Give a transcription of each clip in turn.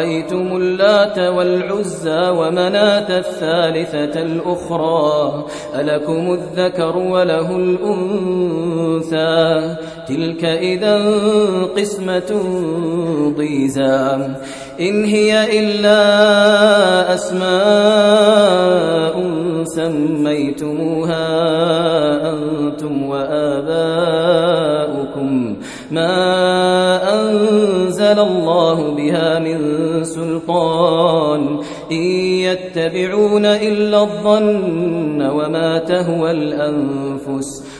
أفرأيتم اللات والعزى ومناة الثالثة الأخرى ألكم الذكر وله الأنثى تلك إذا قسمة ضيزى إن هي إلا أسماء سميتموها أنتم وآباؤكم ما أنزل الله بها من سلطان. إن يتبعون إلا الظن وما تهوى الأنفس.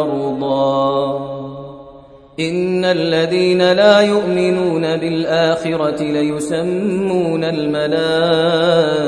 ويرضى إن الذين لا يؤمنون بالآخرة ليسمون الملائكة.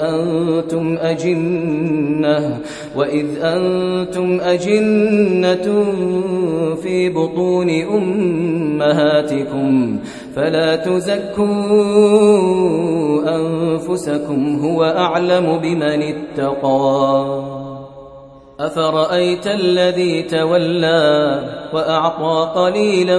أنتم أجنة وإذ أنتم أجنة في بطون أمهاتكم فلا تزكوا أنفسكم هو أعلم بمن اتقى. أفرأيت الذي تولى وأعطى قليلا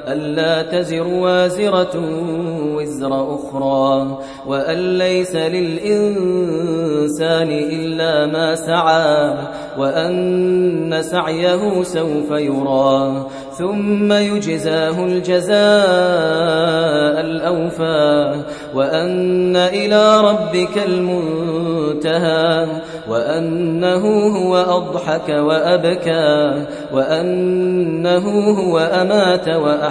ألا تزر وازرة وزر أخرى وأن ليس للإنسان إلا ما سعى وأن سعيه سوف يرى. ثم يجزاه الجزاء الأوفى وأن إلى ربك المنتهى وأنه هو أضحك وأبكى وأنه هو أمات وأحيا.